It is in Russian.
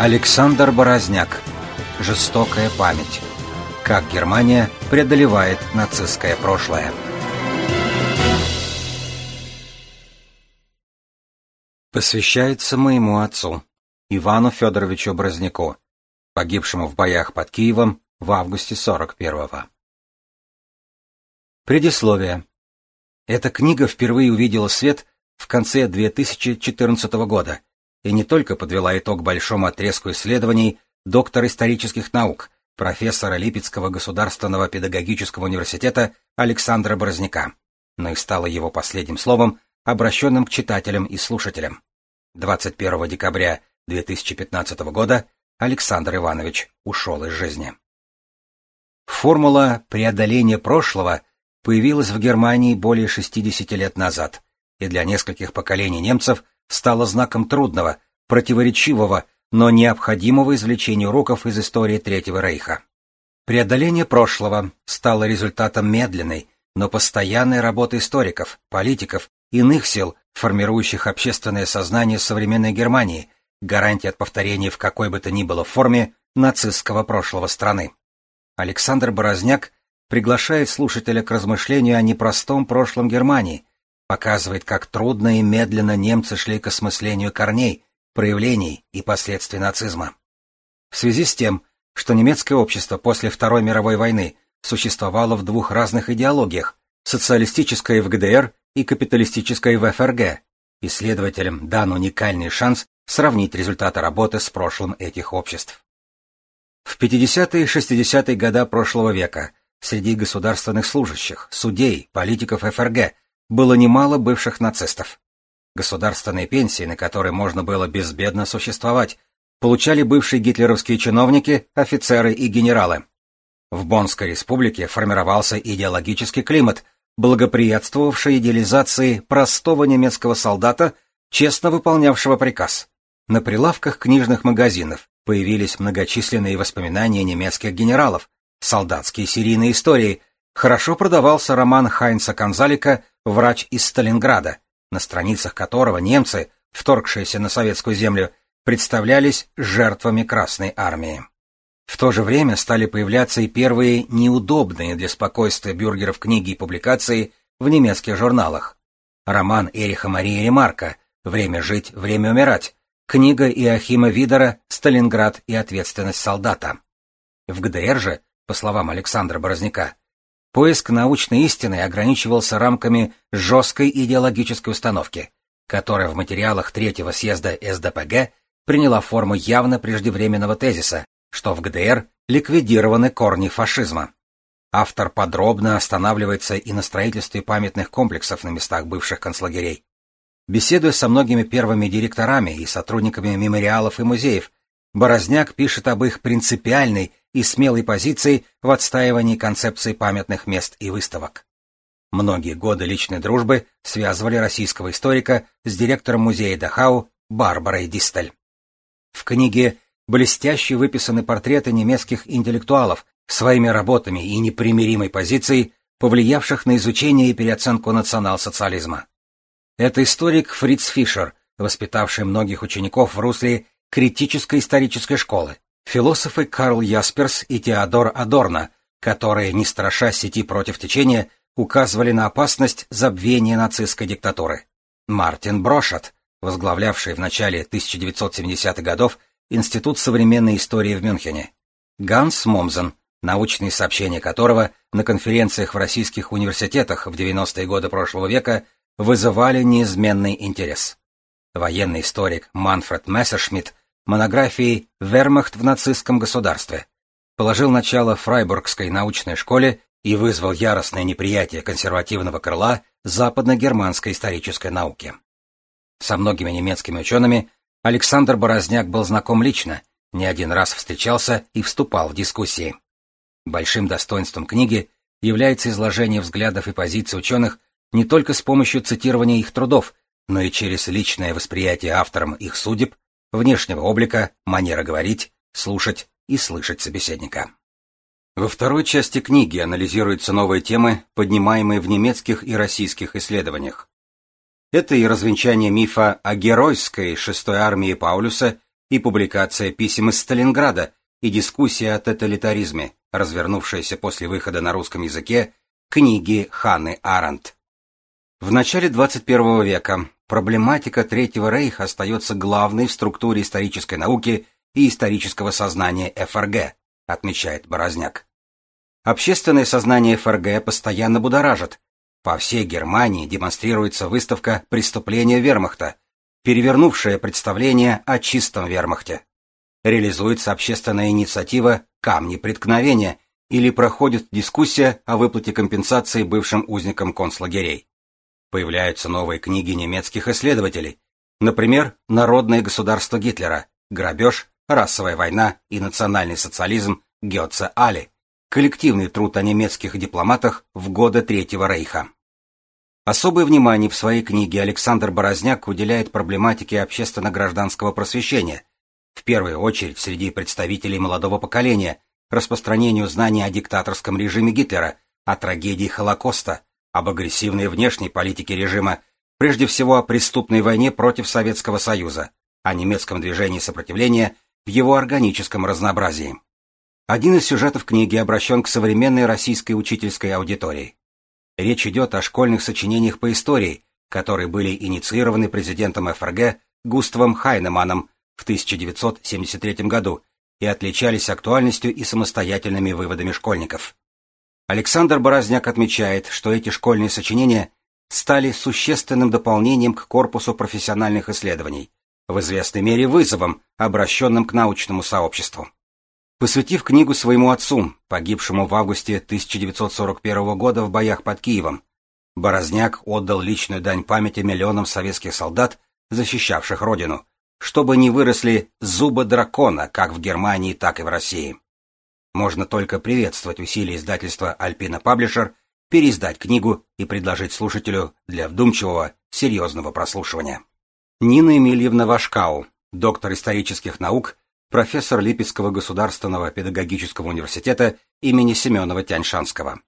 Александр Борозняк. Жестокая память. Как Германия преодолевает нацистское прошлое. Посвящается моему отцу, Ивану Федоровичу Борозняку, погибшему в боях под Киевом в августе 41-го. Предисловие. Эта книга впервые увидела свет в конце 2014 года и не только подвела итог большому отрезку исследований доктора исторических наук, профессора Липецкого государственного педагогического университета Александра Борозняка, но и стала его последним словом, обращенным к читателям и слушателям. 21 декабря 2015 года Александр Иванович ушел из жизни. Формула преодоления прошлого появилась в Германии более 60 лет назад и для нескольких поколений немцев стала знаком трудного, противоречивого, но необходимого извлечения уроков из истории Третьего Рейха. Преодоление прошлого стало результатом медленной, но постоянной работы историков, политиков, иных сил, формирующих общественное сознание современной Германии, гарантии от повторения в какой бы то ни было форме нацистского прошлого страны. Александр Борозняк приглашает слушателя к размышлению о непростом прошлом Германии, показывает, как трудно и медленно немцы шли к осмыслению корней, проявлений и последствий нацизма. В связи с тем, что немецкое общество после Второй мировой войны существовало в двух разных идеологиях – социалистической в ГДР и капиталистической в ФРГ, исследователям дан уникальный шанс сравнить результаты работы с прошлым этих обществ. В 50-е и 60-е годы прошлого века среди государственных служащих, судей, политиков ФРГ было немало бывших нацистов. Государственные пенсии, на которые можно было безбедно существовать, получали бывшие гитлеровские чиновники, офицеры и генералы. В Боннской республике формировался идеологический климат, благоприятствовавший идеализации простого немецкого солдата, честно выполнявшего приказ. На прилавках книжных магазинов появились многочисленные воспоминания немецких генералов, солдатские серийные истории, хорошо продавался роман Хайнца Канзалика «Врач из Сталинграда», на страницах которого немцы, вторгшиеся на советскую землю, представлялись жертвами Красной Армии. В то же время стали появляться и первые неудобные для спокойствия бюргеров книги и публикации в немецких журналах. Роман Эриха Марии Ремарка «Время жить, время умирать», книга Иохима Видера «Сталинград и ответственность солдата». В ГДР же, по словам Александра Борозняка, Поиск научной истины ограничивался рамками жесткой идеологической установки, которая в материалах третьего съезда СДПГ приняла форму явно преждевременного тезиса, что в ГДР ликвидированы корни фашизма. Автор подробно останавливается и на строительстве памятных комплексов на местах бывших концлагерей. Беседуя со многими первыми директорами и сотрудниками мемориалов и музеев, Борозняк пишет об их принципиальной и смелой позиции в отстаивании концепции памятных мест и выставок. Многие годы личной дружбы связывали российского историка с директором музея Дахау Барбарой Дистель. В книге блестяще выписаны портреты немецких интеллектуалов своими работами и непримиримой позицией, повлиявших на изучение и переоценку национал-социализма. Это историк Фриц Фишер, воспитавший многих учеников в русле критической исторической школы, философы Карл Ясперс и Теодор Адорно, которые, не страша сети против течения, указывали на опасность забвения нацистской диктатуры. Мартин Брошат, возглавлявший в начале 1970-х годов Институт современной истории в Мюнхене. Ганс Момзен, научные сообщения которого на конференциях в российских университетах в 90-е годы прошлого века вызывали неизменный интерес. Военный историк Манфред Мессершмитт монографией «Вермахт в нацистском государстве», положил начало Фрайбургской научной школе и вызвал яростное неприятие консервативного крыла западно-германской исторической науки. Со многими немецкими учеными Александр Борозняк был знаком лично, не один раз встречался и вступал в дискуссии. Большим достоинством книги является изложение взглядов и позиций ученых не только с помощью цитирования их трудов, но и через личное восприятие автором их судеб внешнего облика, манера говорить, слушать и слышать собеседника. Во второй части книги анализируются новые темы, поднимаемые в немецких и российских исследованиях. Это и развенчание мифа о геройской шестой армии Паулюса и публикация писем из Сталинграда и дискуссия о тоталитаризме, развернувшаяся после выхода на русском языке книги Ханны Аренд. В начале 21 века проблематика Третьего Рейха остается главной в структуре исторической науки и исторического сознания ФРГ, отмечает Борозняк. Общественное сознание ФРГ постоянно будоражит. По всей Германии демонстрируется выставка «Преступления вермахта», перевернувшая представление о чистом вермахте. Реализуется общественная инициатива «Камни преткновения» или проходит дискуссия о выплате компенсации бывшим узникам концлагерей. Появляются новые книги немецких исследователей, например, «Народное государство Гитлера», «Грабеж», «Расовая война» и «Национальный социализм» Гетце Али, коллективный труд о немецких дипломатах в годы Третьего Рейха. Особое внимание в своей книге Александр Борозняк уделяет проблематике общественно-гражданского просвещения, в первую очередь среди представителей молодого поколения, распространению знаний о диктаторском режиме Гитлера, о трагедии Холокоста, об агрессивной внешней политике режима, прежде всего о преступной войне против Советского Союза, о немецком движении сопротивления в его органическом разнообразии. Один из сюжетов книги обращен к современной российской учительской аудитории. Речь идет о школьных сочинениях по истории, которые были инициированы президентом ФРГ Густавом Хайнеманом в 1973 году и отличались актуальностью и самостоятельными выводами школьников. Александр Борозняк отмечает, что эти школьные сочинения стали существенным дополнением к корпусу профессиональных исследований, в известной мере вызовом, обращенным к научному сообществу. Посвятив книгу своему отцу, погибшему в августе 1941 года в боях под Киевом, Борозняк отдал личную дань памяти миллионам советских солдат, защищавших родину, чтобы не выросли зубы дракона как в Германии, так и в России. Можно только приветствовать усилия издательства Альпина Паблишер переиздать книгу и предложить слушателю для вдумчивого, серьезного прослушивания. Нина Емельевна Вашкау, доктор исторических наук, профессор Липецкого государственного педагогического университета имени Семенова Тяньшанского.